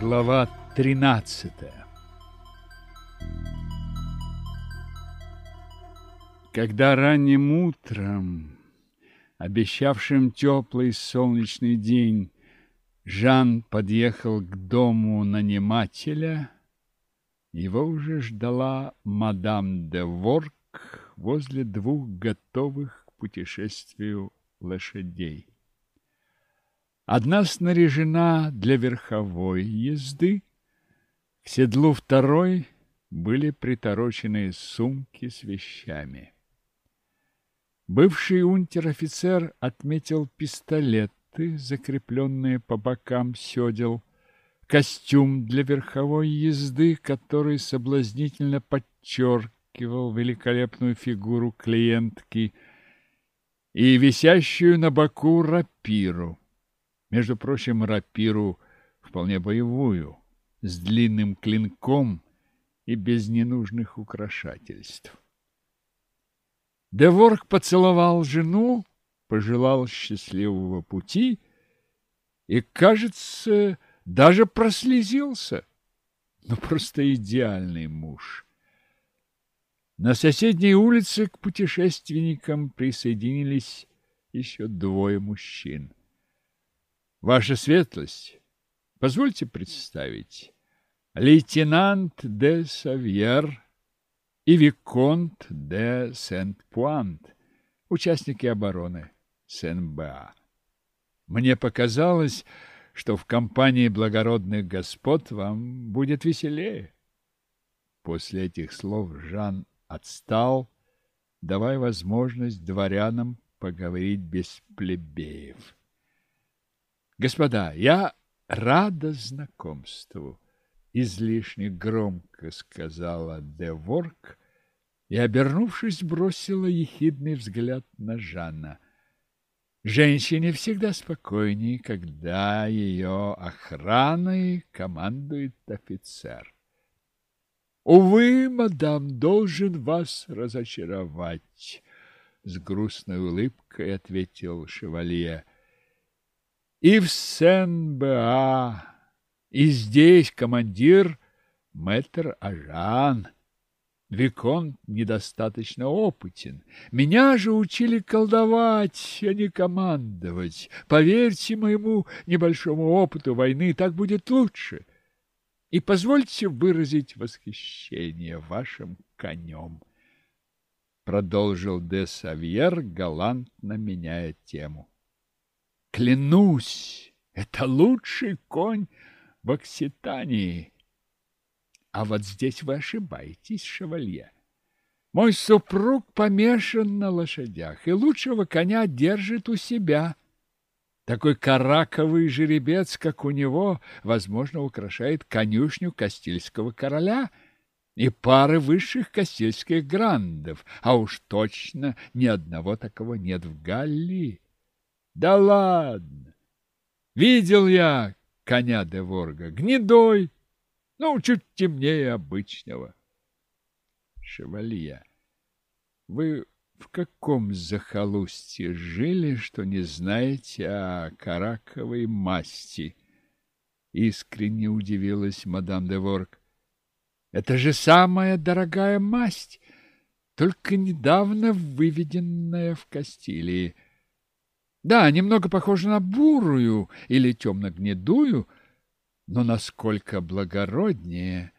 Глава 13 Когда ранним утром, обещавшим теплый солнечный день, Жан подъехал к дому нанимателя, его уже ждала мадам де Ворк возле двух готовых к путешествию лошадей. Одна снаряжена для верховой езды, к седлу второй были приторочены сумки с вещами. Бывший унтер-офицер отметил пистолеты, закрепленные по бокам седел, костюм для верховой езды, который соблазнительно подчеркивал великолепную фигуру клиентки и висящую на боку рапиру. Между прочим, рапиру вполне боевую, с длинным клинком и без ненужных украшательств. Деворг поцеловал жену, пожелал счастливого пути и, кажется, даже прослезился. Ну, просто идеальный муж. На соседней улице к путешественникам присоединились еще двое мужчин. Ваша светлость, позвольте представить, лейтенант де Савьер и виконт де Сент-Пуант, участники обороны Сен-Беа. Мне показалось, что в компании благородных господ вам будет веселее. После этих слов Жан отстал, давая возможность дворянам поговорить без плебеев. Господа, я рада знакомству, излишне громко сказала Деворк и, обернувшись, бросила ехидный взгляд на Жанна. Женщине всегда спокойнее, когда ее охраной командует офицер. Увы, мадам, должен вас разочаровать, с грустной улыбкой ответил шевалье. И в Сен-Беа, и здесь командир мэтр Ажан. Виконт недостаточно опытен. Меня же учили колдовать, а не командовать. Поверьте моему небольшому опыту войны, так будет лучше. И позвольте выразить восхищение вашим конем. Продолжил де Савьер, галантно меняя тему. Клянусь, это лучший конь в Окситании. А вот здесь вы ошибаетесь, шевалье. Мой супруг помешан на лошадях и лучшего коня держит у себя. Такой караковый жеребец, как у него, возможно, украшает конюшню Кастильского короля и пары высших кастильских грандов, а уж точно ни одного такого нет в Галлии. Да ладно! Видел я коня де Ворга, гнедой, ну, чуть темнее обычного. Шевалье, вы в каком захолустье жили, что не знаете о караковой масти? Искренне удивилась мадам де Ворг. Это же самая дорогая масть, только недавно выведенная в Кастилии. Да, немного похожа на бурую или темно-гнедую, но насколько благороднее,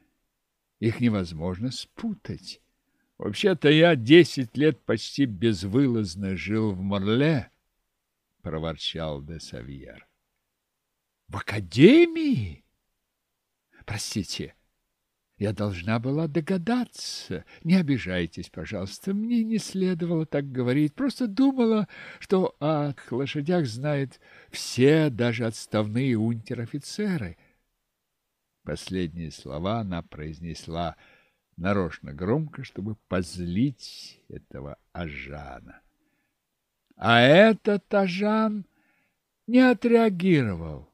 их невозможно спутать. Вообще-то я десять лет почти безвылазно жил в Морле, — проворчал де Савьер. — В академии? Простите, я должна была догадаться. Не обижайтесь, пожалуйста, мне не следовало так говорить. Просто думала, что о лошадях знают все, даже отставные унтер-офицеры. Последние слова она произнесла нарочно громко, чтобы позлить этого Ажана. А этот Ажан не отреагировал.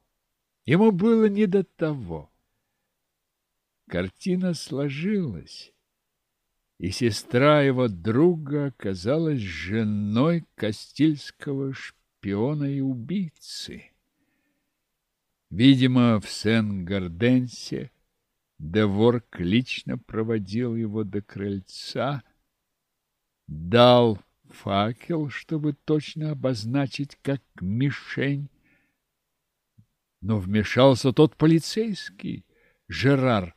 Ему было не до того. Картина сложилась, и сестра его друга оказалась женой Кастильского шпиона и убийцы. Видимо, в Сен-Гарденсе Деворк лично проводил его до крыльца, дал факел, чтобы точно обозначить как мишень. Но вмешался тот полицейский, Жерар,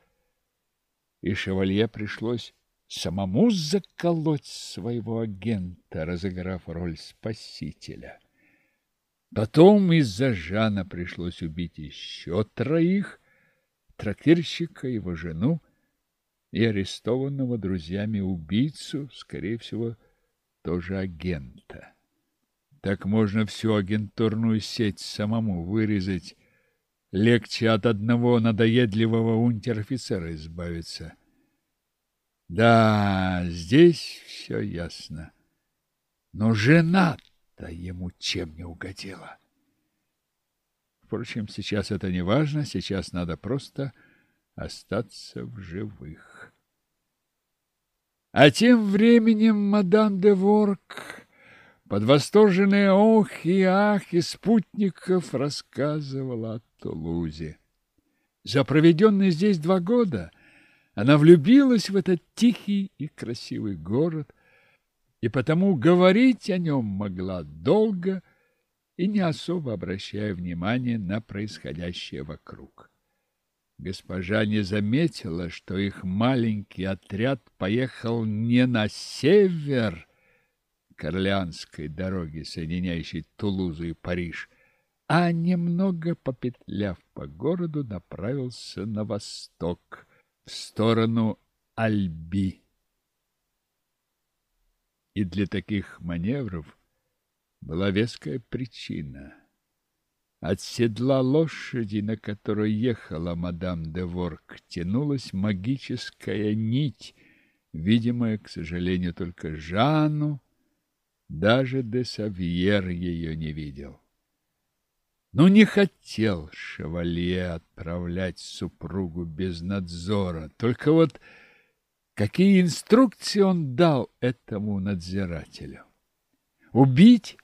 и шевалье пришлось самому заколоть своего агента, разыграв роль спасителя. Потом из-за Жана пришлось убить еще троих, трактирщика, его жену и арестованного друзьями убийцу, скорее всего, тоже агента. Так можно всю агентурную сеть самому вырезать. Легче от одного надоедливого унтер-офицера избавиться. Да, здесь все ясно. Но жена-то ему чем не угодила. Впрочем, сейчас это не важно, сейчас надо просто остаться в живых. А тем временем мадам де Ворк под восторженные охи и ахи спутников рассказывала о Тулузе. За проведенные здесь два года она влюбилась в этот тихий и красивый город, и потому говорить о нем могла долго и не особо обращая внимания на происходящее вокруг. Госпожа не заметила, что их маленький отряд поехал не на север Корлеанской дороги, соединяющей Тулузу и Париж, а немного попетляв по городу, направился на восток, в сторону Альби. И для таких маневров была веская причина – от седла лошади, на которой ехала мадам де Ворк, тянулась магическая нить, видимая, к сожалению, только Жанну, даже де Савьер ее не видел. Но не хотел шевалье отправлять супругу без надзора, только вот какие инструкции он дал этому надзирателю? Убить,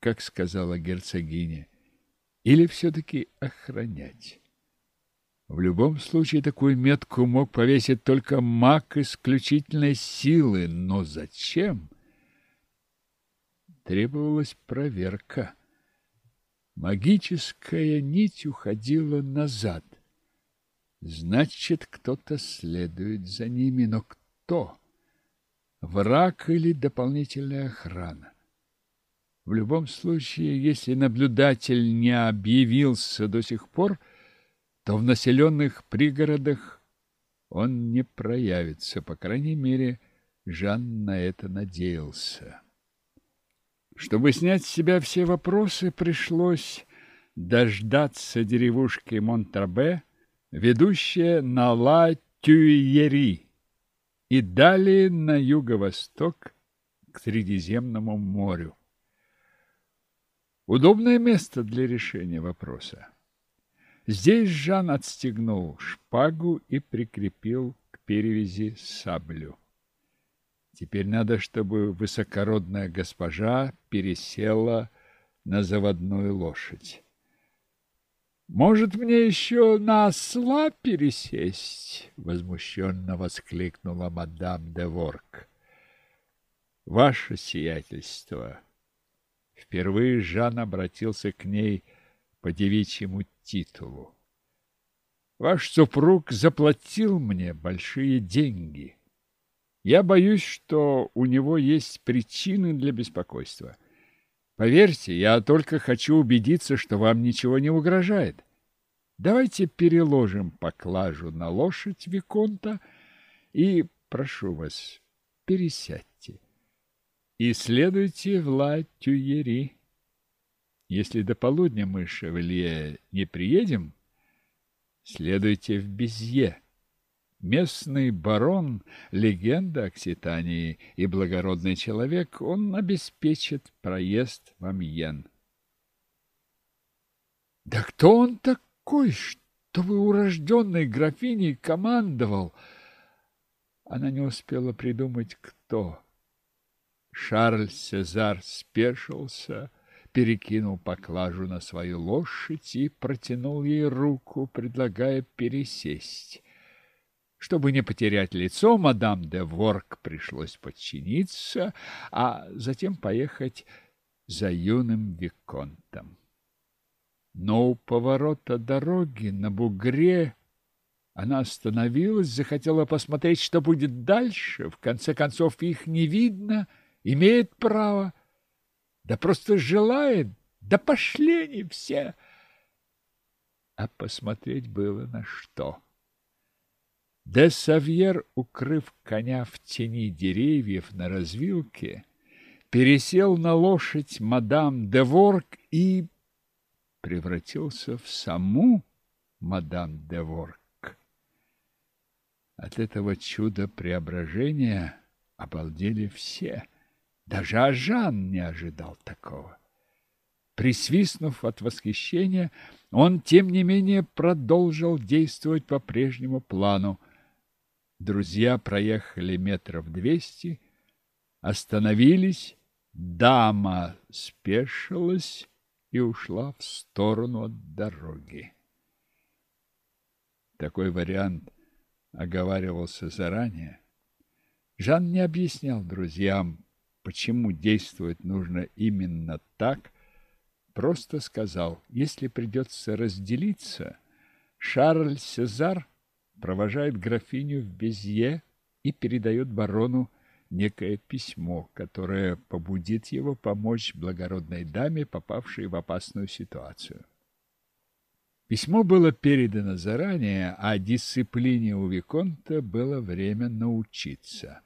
как сказала герцогиня, или все-таки охранять? В любом случае такую метку мог повесить только маг исключительной силы, но зачем? Требовалась проверка. Магическая нить уходила назад. Значит, кто-то следует за ними, но кто? Враг или дополнительная охрана? В любом случае, если наблюдатель не объявился до сих пор, то в населенных пригородах он не проявится, по крайней мере, Жан на это надеялся. Чтобы снять с себя все вопросы, пришлось дождаться деревушки Монтрабе, ведущая на Ла-Тюйери, и далее на юго-восток к Средиземному морю. Удобное место для решения вопроса. Здесь Жан отстегнул шпагу и прикрепил к перевязи саблю. Теперь надо, чтобы высокородная госпожа пересела на заводную лошадь. «Может, мне еще на осла пересесть?» — возмущенно воскликнула мадам де Ворк. «Ваше сиятельство!» Впервые Жан обратился к ней по девичьему титулу. Ваш супруг заплатил мне большие деньги. Я боюсь, что у него есть причины для беспокойства. Поверьте, я только хочу убедиться, что вам ничего не угрожает. Давайте переложим поклажу на лошадь Виконта и, прошу вас, пересядьте и следуйте в Ла-Тюери. Если до полудня мы, Шевелье, не приедем, следуйте в Безье. Местный барон, легенда Окситании и благородный человек, он обеспечит проезд в Амьен. Да кто он такой, чтобы урожденной графиней командовал? Она не успела придумать, кто. Шарль Сезар спешился, перекинул поклажу на свою лошадь и протянул ей руку, предлагая пересесть. Чтобы не потерять лицо, мадам де Ворк пришлось подчиниться, а затем поехать за юным виконтом. Но у поворота дороги на бугре она остановилась, захотела посмотреть, что будет дальше. В конце концов, их не видно, имеет право. Да просто желает, да пошли они все. А посмотреть было на что. Де Савьер, укрыв коня в тени деревьев на развилке, пересел на лошадь мадам де Ворк и превратился в саму мадам де Ворк. От этого чуда преображения обалдели все. Даже Ажан не ожидал такого. Присвистнув от восхищения, он, тем не менее, продолжил действовать по прежнему плану. Друзья проехали метров двести, остановились, дама спешилась и ушла в сторону от дороги. Такой вариант оговаривался заранее. Жан не объяснял друзьям, почему действовать нужно именно так, просто сказал, если придется разделиться, Шарль Сезар провожает графиню в Безье и передает барону некое письмо, которое побудит его помочь благородной даме, попавшей в опасную ситуацию. Письмо было передано заранее, а дисциплине у Виконта было время научиться.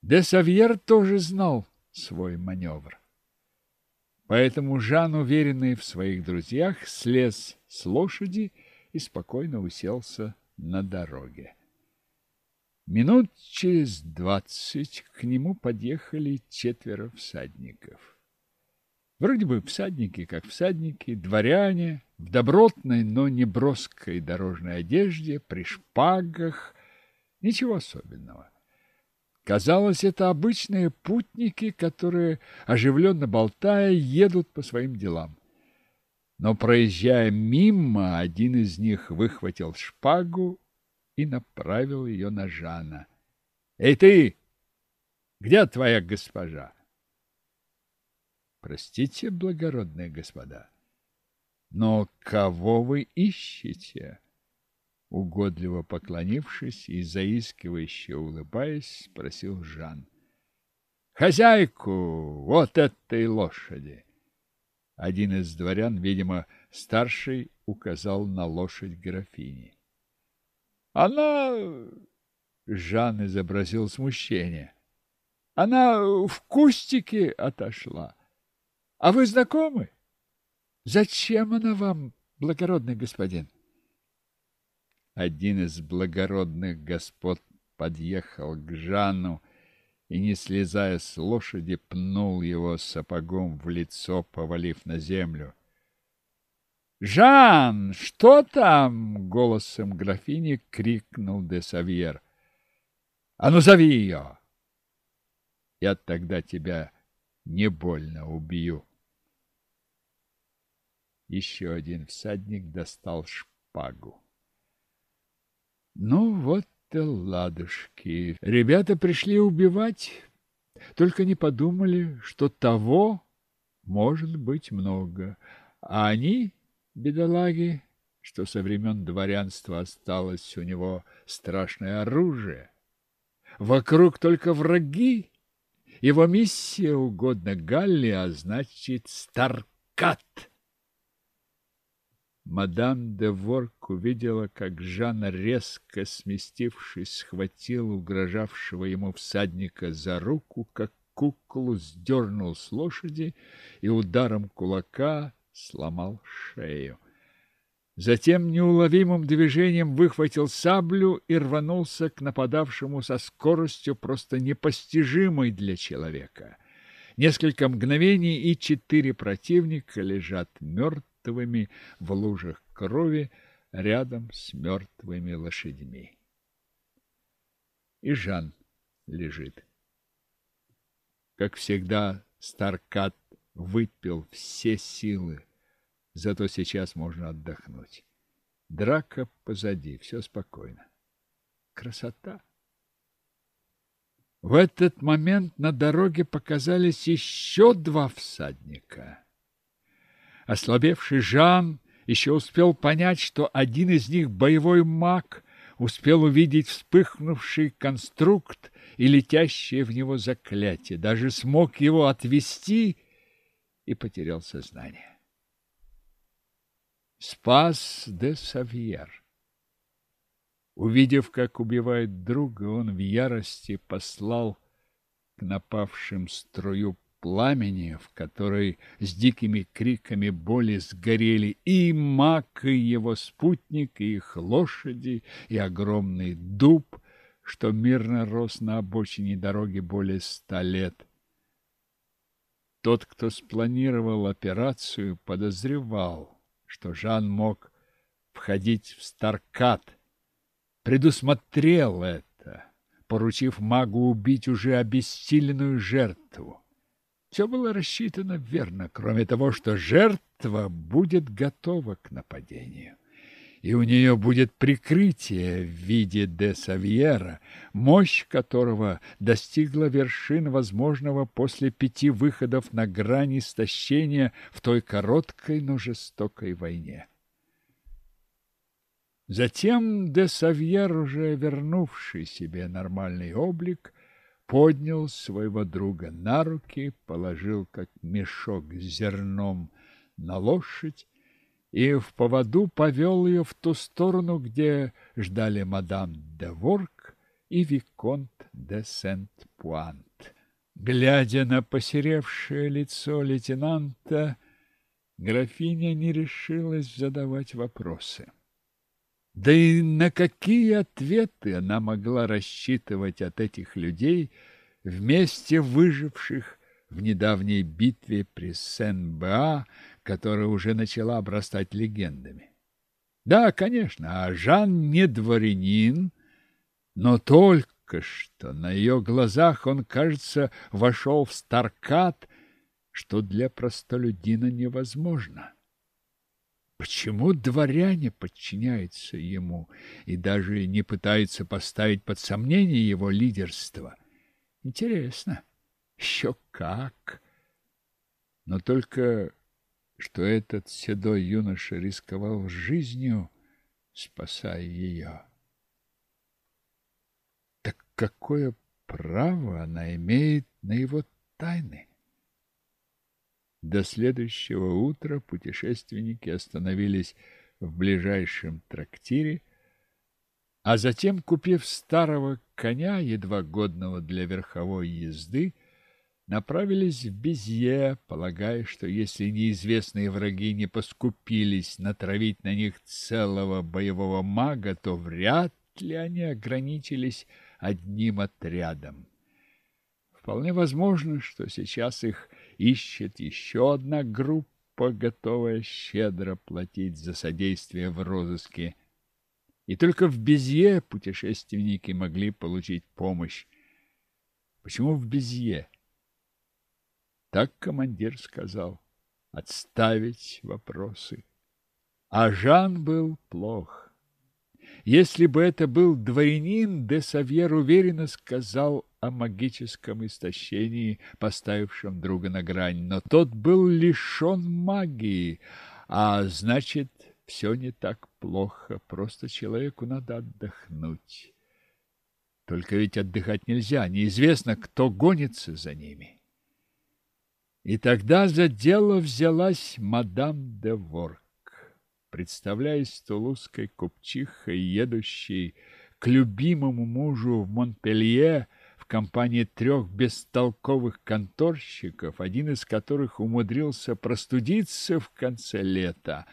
Де Савьер тоже знал свой маневр. Поэтому Жан, уверенный в своих друзьях, слез с лошади и спокойно уселся на дороге. Минут через двадцать к нему подъехали четверо всадников. Вроде бы всадники, как всадники, дворяне, в добротной, но не броской дорожной одежде, при шпагах, ничего особенного. Казалось, это обычные путники, которые, оживленно болтая, едут по своим делам. Но, проезжая мимо, один из них выхватил шпагу и направил ее на Жана. «Эй ты! Где твоя госпожа?» «Простите, благородные господа, но кого вы ищете?» Угодливо поклонившись и заискивающе улыбаясь, спросил Жан. «Хозяйку вот этой лошади!» Один из дворян, видимо, старший, указал на лошадь графини. Она... Жан изобразил смущение. Она в кустике отошла. А вы знакомы? Зачем она вам, благородный господин? Один из благородных господ подъехал к Жанну и, не слезая с лошади, пнул его сапогом в лицо, повалив на землю. «Жан, что там?» — голосом графини крикнул де Савьер. «А ну, зови ее! Я тогда тебя не больно убью!» Еще один всадник достал шпагу. Ну вот и ладушки. Ребята пришли убивать, только не подумали, что того может быть много. А они, бедолаги, что со времен дворянства осталось у него страшное оружие. Вокруг только враги. Его миссия угодна Галли, а значит, Старкат. Мадам де Ворк увидела, как Жан, резко сместившись, схватил угрожавшего ему всадника за руку, как куклу сдернул с лошади и ударом кулака сломал шею. Затем неуловимым движением выхватил саблю и рванулся к нападавшему со скоростью просто непостижимой для человека. Несколько мгновений, и четыре противника лежат мертвыми мертвыми в лужах крови рядом с мертвыми лошадьми. И Жан лежит. Как всегда, Старкат выпил все силы, зато сейчас можно отдохнуть. Драка позади, все спокойно. Красота! В этот момент на дороге показались еще два всадника. Ослабевший Жан еще успел понять, что один из них боевой маг, успел увидеть вспыхнувший конструкт и летящее в него заклятие, даже смог его отвести и потерял сознание. Спас де Савьер. Увидев, как убивает друга, он в ярости послал к напавшим струю пламени, в которой с дикими криками боли сгорели и маг, и его спутник, и их лошади, и огромный дуб, что мирно рос на обочине дороги более ста лет. Тот, кто спланировал операцию, подозревал, что Жан мог входить в Старкат – предусмотрел это, поручив магу убить уже обессиленную жертву. Все было рассчитано верно, кроме того, что жертва будет готова к нападению. И у нее будет прикрытие в виде де Савьера, мощь которого достигла вершин возможного после пяти выходов на грани истощения в той короткой, но жестокой войне. Затем де Савьер, уже вернувший себе нормальный облик, поднял своего друга на руки, положил как мешок с зерном на лошадь и в поводу повел ее в ту сторону, где ждали мадам де Ворк и виконт де Сент-Пуант. Глядя на посеревшее лицо лейтенанта, графиня не решилась задавать вопросы. Да и на какие ответы она могла рассчитывать от этих людей, вместе выживших в недавней битве при Сен-Беа, которая уже начала обрастать легендами? Да, конечно, а Жан не дворянин, но только что на ее глазах он, кажется, вошел в Старкат, что для простолюдина невозможно. Почему дворяне подчиняются ему и даже не пытаются поставить под сомнение его лидерство? Интересно. Еще как. Но только что этот седой юноша рисковал жизнью, спасая ее. Так какое право она имеет на его тайны? До следующего утра путешественники остановились в ближайшем трактире, а затем, купив старого коня, едва годного для верховой езды, направились в Безье, полагая, что если неизвестные враги не поскупились натравить на них целого боевого мага, то вряд ли они ограничились одним отрядом. Вполне возможно, что сейчас их ищет еще одна группа, готовая щедро платить за содействие в розыске. И только в Безье путешественники могли получить помощь. Почему в Безье? Так командир сказал. Отставить вопросы. А Жан был плох. Если бы это был дворянин, де Савьер уверенно сказал о магическом истощении, поставившем друга на грань, но тот был лишен магии, а значит, все не так плохо, просто человеку надо отдохнуть. Только ведь отдыхать нельзя, неизвестно, кто гонится за ними. И тогда за дело взялась мадам де Ворк, представляясь тулузской купчихой, едущей к любимому мужу в Монпелье, компании трех бестолковых конторщиков, один из которых умудрился простудиться в конце лета.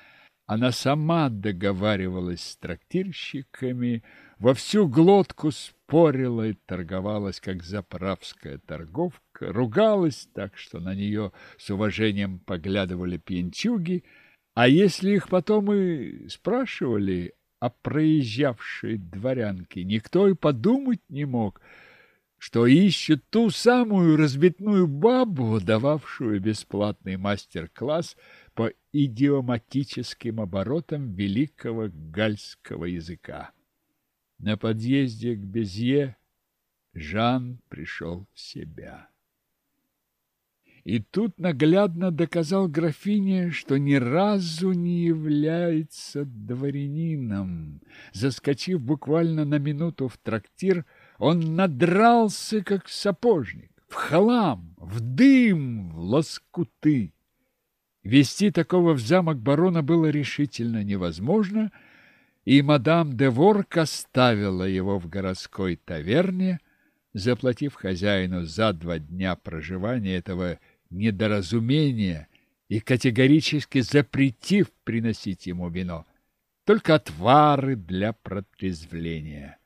Она сама договаривалась с трактирщиками, во всю глотку спорила и торговалась, как заправская торговка, ругалась так, что на нее с уважением поглядывали пьянчуги, а если их потом и спрашивали о проезжавшей дворянке, никто и подумать не мог – что ищет ту самую разбитную бабу, дававшую бесплатный мастер-класс по идиоматическим оборотам великого гальского языка. На подъезде к Безье Жан пришел в себя. И тут наглядно доказал графине, что ни разу не является дворянином. Заскочив буквально на минуту в трактир, он надрался, как сапожник, в хлам, в дым, в лоскуты. Вести такого в замок барона было решительно невозможно, и мадам де Ворк оставила его в городской таверне, заплатив хозяину за два дня проживания этого недоразумения и категорически запретив приносить ему вино, только отвары для протрезвления.